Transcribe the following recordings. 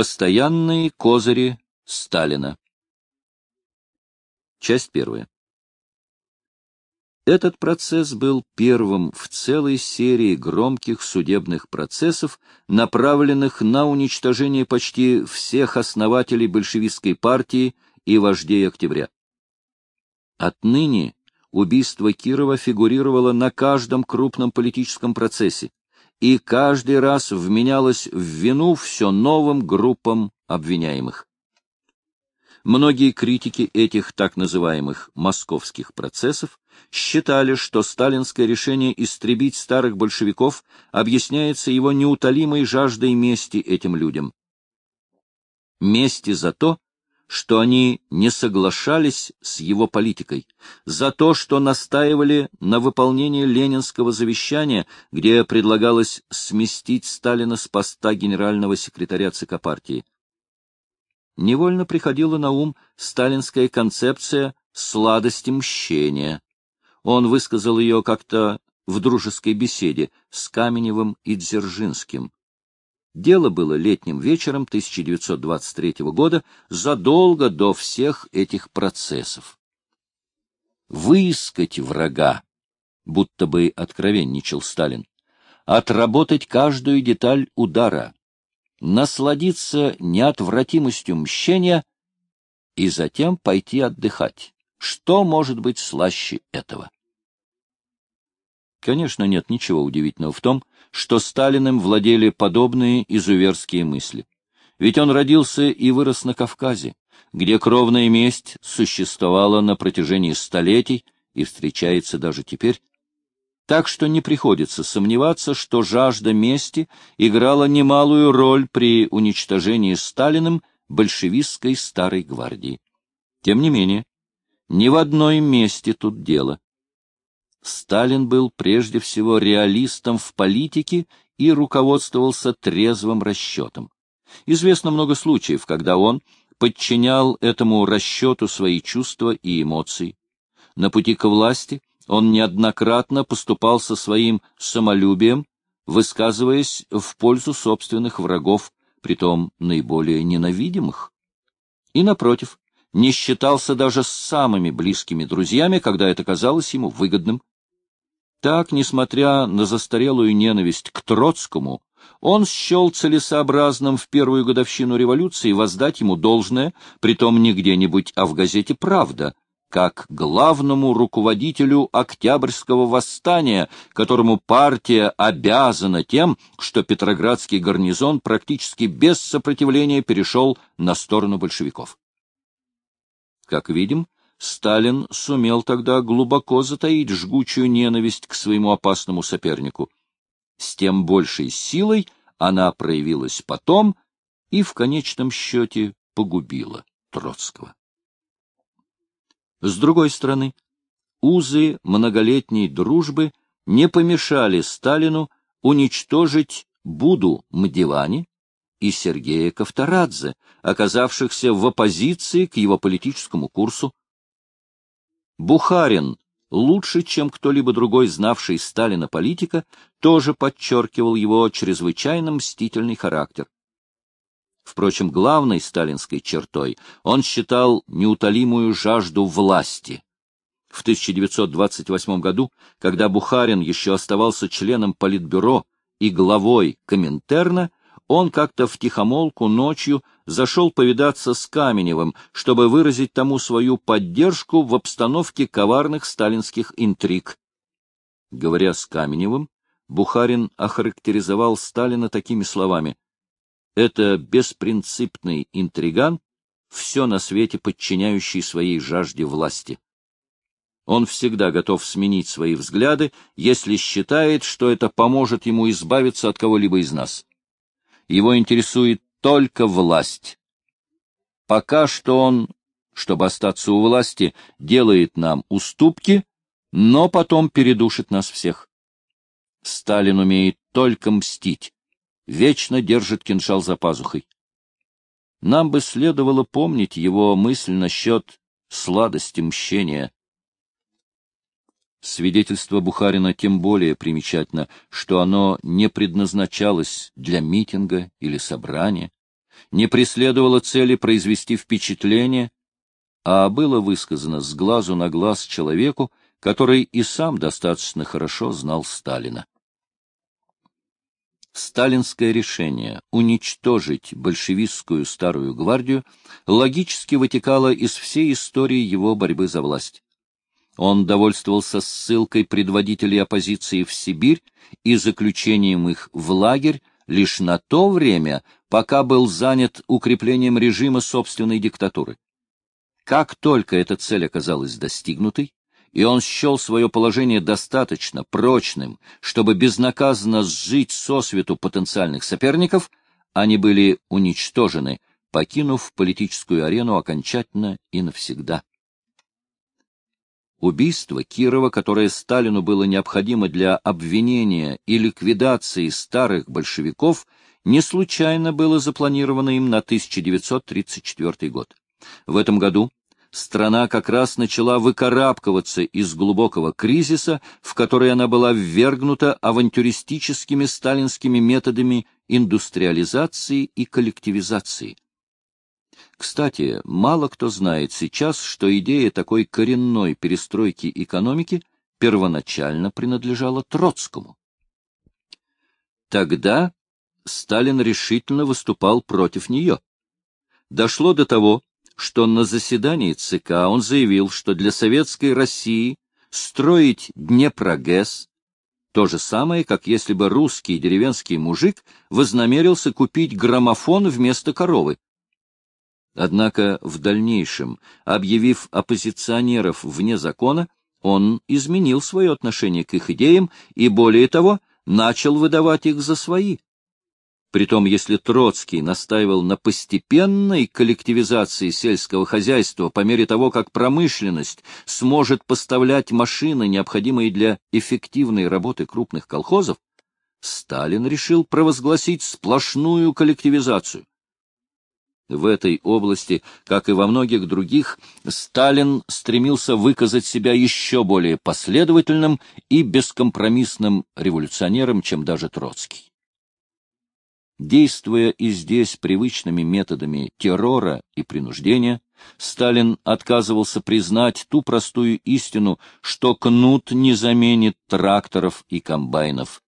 Постоянные козыри Сталина. Часть первая. Этот процесс был первым в целой серии громких судебных процессов, направленных на уничтожение почти всех основателей большевистской партии и вождей октября. Отныне убийство Кирова фигурировало на каждом крупном политическом процессе, и каждый раз вменялось в вину все новым группам обвиняемых. Многие критики этих так называемых «московских процессов» считали, что сталинское решение истребить старых большевиков объясняется его неутолимой жаждой мести этим людям. Мести за то, что они не соглашались с его политикой, за то, что настаивали на выполнении ленинского завещания, где предлагалось сместить Сталина с поста генерального секретаря ЦК партии. Невольно приходила на ум сталинская концепция сладости мщения. Он высказал ее как-то в дружеской беседе с Каменевым и Дзержинским. Дело было летним вечером 1923 года, задолго до всех этих процессов. Выискать врага, будто бы откровенничал Сталин, отработать каждую деталь удара, насладиться неотвратимостью мщения и затем пойти отдыхать. Что может быть слаще этого? Конечно, нет ничего удивительного в том, что Сталиным владели подобные изуверские мысли. Ведь он родился и вырос на Кавказе, где кровная месть существовала на протяжении столетий и встречается даже теперь. Так что не приходится сомневаться, что жажда мести играла немалую роль при уничтожении Сталиным большевистской старой гвардии. Тем не менее, ни в одной месте тут дело. Сталин был прежде всего реалистом в политике и руководствовался трезвым расчетом. Известно много случаев, когда он подчинял этому расчету свои чувства и эмоции. На пути к власти он неоднократно поступал со своим самолюбием, высказываясь в пользу собственных врагов, притом наиболее ненавидимых. И, напротив, не считался даже с самыми близкими друзьями, когда это казалось ему выгодным. Так, несмотря на застарелую ненависть к Троцкому, он счел целесообразным в первую годовщину революции воздать ему должное, притом не где-нибудь, а в газете «Правда», как главному руководителю Октябрьского восстания, которому партия обязана тем, что Петроградский гарнизон практически без сопротивления перешел на сторону большевиков. Как видим, Сталин сумел тогда глубоко затаить жгучую ненависть к своему опасному сопернику. С тем большей силой она проявилась потом и в конечном счете погубила Троцкого. С другой стороны, узы многолетней дружбы не помешали Сталину уничтожить Буду Мдивани и Сергея Ковторадзе, оказавшихся в оппозиции к его политическому курсу, Бухарин, лучше, чем кто-либо другой знавший Сталина политика, тоже подчеркивал его чрезвычайно мстительный характер. Впрочем, главной сталинской чертой он считал неутолимую жажду власти. В 1928 году, когда Бухарин еще оставался членом Политбюро и главой Коминтерна, он как-то втихомолку ночью зашел повидаться с Каменевым, чтобы выразить тому свою поддержку в обстановке коварных сталинских интриг. Говоря с Каменевым, Бухарин охарактеризовал Сталина такими словами. «Это беспринципный интриган, все на свете подчиняющий своей жажде власти. Он всегда готов сменить свои взгляды, если считает, что это поможет ему избавиться от кого-либо из нас. Его интересует только власть. Пока что он, чтобы остаться у власти, делает нам уступки, но потом передушит нас всех. Сталин умеет только мстить, вечно держит кинжал за пазухой. Нам бы следовало помнить его мысль насчет сладости мщения. Свидетельство Бухарина тем более примечательно, что оно не предназначалось для митинга или собрания. не преследовало цели произвести впечатление, а было высказано с глазу на глаз человеку, который и сам достаточно хорошо знал Сталина. Сталинское решение уничтожить большевистскую старую гвардию логически вытекало из всей истории его борьбы за власть. Он довольствовался ссылкой предводителей оппозиции в Сибирь и заключением их в лагерь лишь на то время, пока был занят укреплением режима собственной диктатуры. Как только эта цель оказалась достигнутой, и он счел свое положение достаточно прочным, чтобы безнаказанно сжить сосвету потенциальных соперников, они были уничтожены, покинув политическую арену окончательно и навсегда. Убийство Кирова, которое Сталину было необходимо для обвинения и ликвидации старых большевиков, не случайно было запланировано им на 1934 год. В этом году страна как раз начала выкарабкиваться из глубокого кризиса, в который она была ввергнута авантюристическими сталинскими методами индустриализации и коллективизации. Кстати, мало кто знает сейчас, что идея такой коренной перестройки экономики первоначально принадлежала Троцкому. Тогда Сталин решительно выступал против нее. Дошло до того, что на заседании ЦК он заявил, что для советской России строить Днепрогэс то же самое, как если бы русский деревенский мужик вознамерился купить граммофон вместо коровы. Однако в дальнейшем, объявив оппозиционеров вне закона, он изменил свое отношение к их идеям и, более того, начал выдавать их за свои. Притом, если Троцкий настаивал на постепенной коллективизации сельского хозяйства по мере того, как промышленность сможет поставлять машины, необходимые для эффективной работы крупных колхозов, Сталин решил провозгласить сплошную коллективизацию. В этой области, как и во многих других, Сталин стремился выказать себя еще более последовательным и бескомпромиссным революционером, чем даже Троцкий. Действуя и здесь привычными методами террора и принуждения, Сталин отказывался признать ту простую истину, что кнут не заменит тракторов и комбайнов.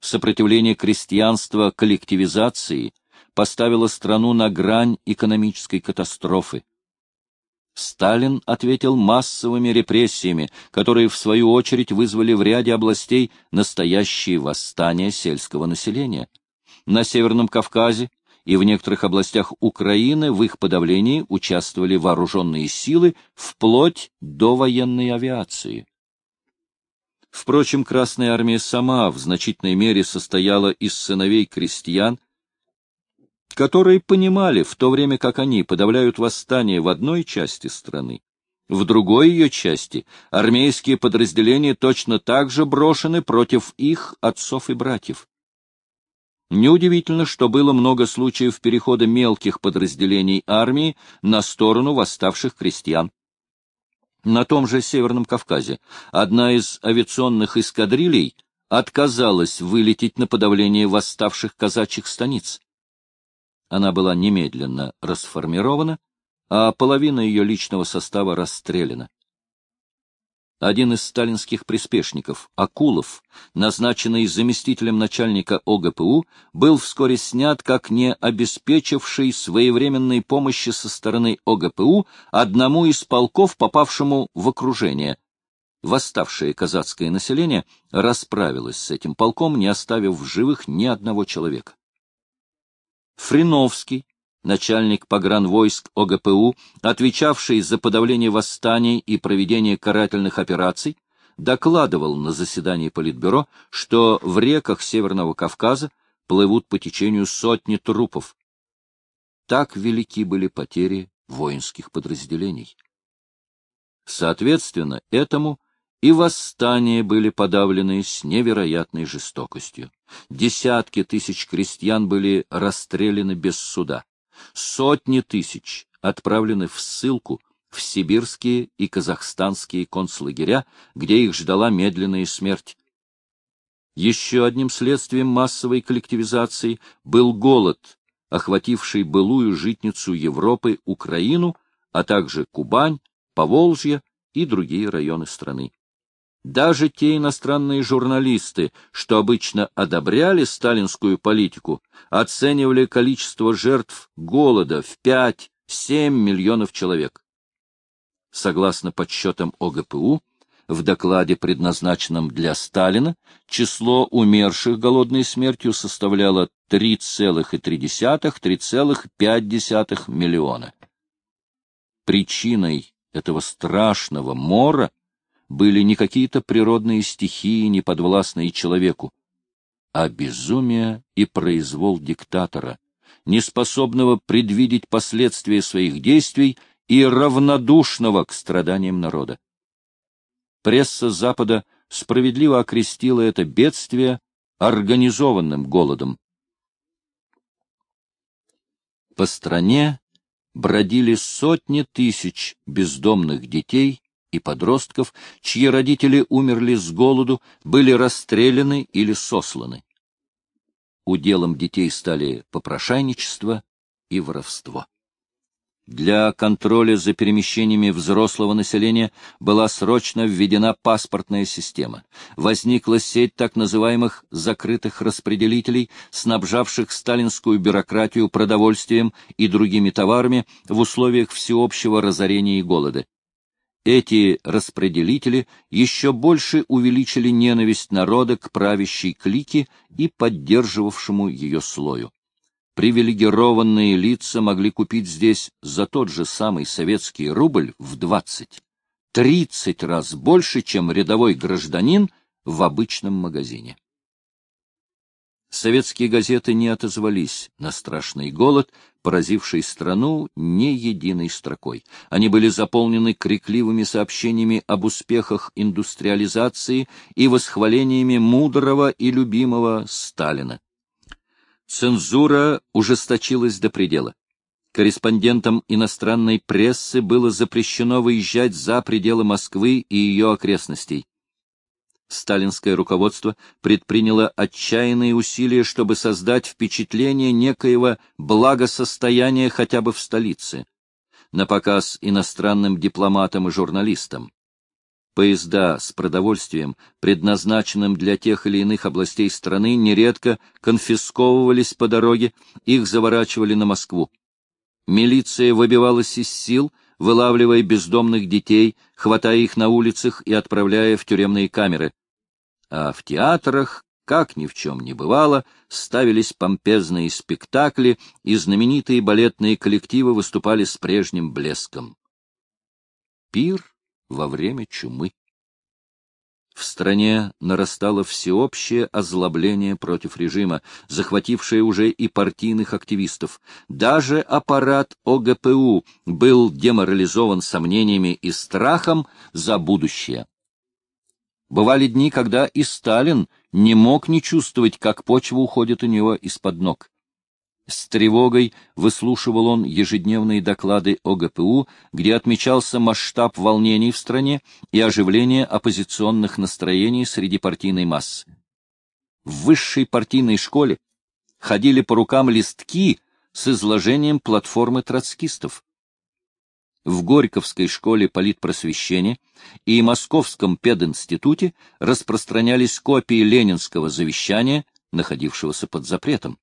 Сопротивление крестьянства коллективизации поставило страну на грань экономической катастрофы. Сталин ответил массовыми репрессиями, которые, в свою очередь, вызвали в ряде областей настоящие восстания сельского населения на Северном Кавказе и в некоторых областях Украины в их подавлении участвовали вооруженные силы вплоть до военной авиации. Впрочем, Красная Армия сама в значительной мере состояла из сыновей крестьян, которые понимали, в то время как они подавляют восстание в одной части страны, в другой ее части армейские подразделения точно так же брошены против их отцов и братьев. Неудивительно, что было много случаев перехода мелких подразделений армии на сторону восставших крестьян. На том же Северном Кавказе одна из авиационных эскадрилей отказалась вылететь на подавление восставших казачьих станиц. Она была немедленно расформирована, а половина ее личного состава расстреляна. Один из сталинских приспешников, Акулов, назначенный заместителем начальника ОГПУ, был вскоре снят как не обеспечивший своевременной помощи со стороны ОГПУ одному из полков, попавшему в окружение. Восставшее казацкое население расправилось с этим полком, не оставив в живых ни одного человека. Фриновский, начальник погранвойск ОГПУ, отвечавший за подавление восстаний и проведение карательных операций, докладывал на заседании Политбюро, что в реках Северного Кавказа плывут по течению сотни трупов. Так велики были потери воинских подразделений. Соответственно, этому и восстания были подавлены с невероятной жестокостью. Десятки тысяч крестьян были расстреляны без суда. Сотни тысяч отправлены в ссылку в сибирские и казахстанские концлагеря, где их ждала медленная смерть. Еще одним следствием массовой коллективизации был голод, охватившей былую житницу Европы Украину, а также Кубань, Поволжье и другие районы страны. Даже те иностранные журналисты, что обычно одобряли сталинскую политику, оценивали количество жертв голода в 5-7 миллионов человек. Согласно подсчетам ОГПУ, в докладе, предназначенном для Сталина, число умерших голодной смертью составляло 3,3-3,5 миллиона. Причиной этого страшного мора были не какие-то природные стихии, не подвластные человеку, а безумие и произвол диктатора, неспособного предвидеть последствия своих действий и равнодушного к страданиям народа. Пресса Запада справедливо окрестила это бедствие организованным голодом. По стране бродили сотни тысяч бездомных детей и подростков, чьи родители умерли с голоду, были расстреляны или сосланы. Уделом детей стали попрошайничество и воровство. Для контроля за перемещениями взрослого населения была срочно введена паспортная система. Возникла сеть так называемых «закрытых распределителей», снабжавших сталинскую бюрократию продовольствием и другими товарами в условиях всеобщего разорения и голода. Эти распределители еще больше увеличили ненависть народа к правящей клике и поддерживавшему ее слою привилегированные лица могли купить здесь за тот же самый советский рубль в 20, 30 раз больше, чем рядовой гражданин в обычном магазине. Советские газеты не отозвались на страшный голод, поразивший страну ни единой строкой. Они были заполнены крикливыми сообщениями об успехах индустриализации и восхвалениями мудрого и любимого Сталина. Цензура ужесточилась до предела. Корреспондентам иностранной прессы было запрещено выезжать за пределы Москвы и ее окрестностей. Сталинское руководство предприняло отчаянные усилия, чтобы создать впечатление некоего благосостояния хотя бы в столице, на показ иностранным дипломатам и журналистам. Поезда с продовольствием, предназначенным для тех или иных областей страны, нередко конфисковывались по дороге, их заворачивали на Москву. Милиция выбивалась из сил, вылавливая бездомных детей, хватая их на улицах и отправляя в тюремные камеры. А в театрах, как ни в чем не бывало, ставились помпезные спектакли, и знаменитые балетные коллективы выступали с прежним блеском. Пир во время чумы. Стране нарастало всеобщее озлобление против режима, захватившее уже и партийных активистов. Даже аппарат ОГПУ был деморализован сомнениями и страхом за будущее. Бывали дни, когда и Сталин не мог не чувствовать, как почва уходит у него из-под ног. С тревогой выслушивал он ежедневные доклады ОГПУ, где отмечался масштаб волнений в стране и оживление оппозиционных настроений среди партийной массы. В высшей партийной школе ходили по рукам листки с изложением платформы троцкистов. В Горьковской школе политпросвещения и Московском пединституте распространялись копии ленинского завещания, находившегося под запретом.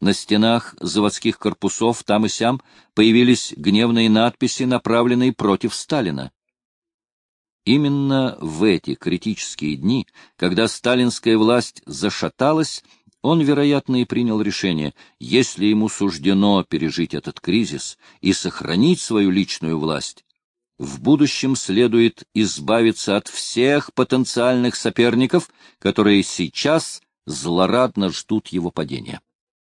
На стенах заводских корпусов там и сям появились гневные надписи, направленные против Сталина. Именно в эти критические дни, когда сталинская власть зашаталась, он, вероятно, и принял решение, если ему суждено пережить этот кризис и сохранить свою личную власть, в будущем следует избавиться от всех потенциальных соперников, которые сейчас злорадно ждут его падения.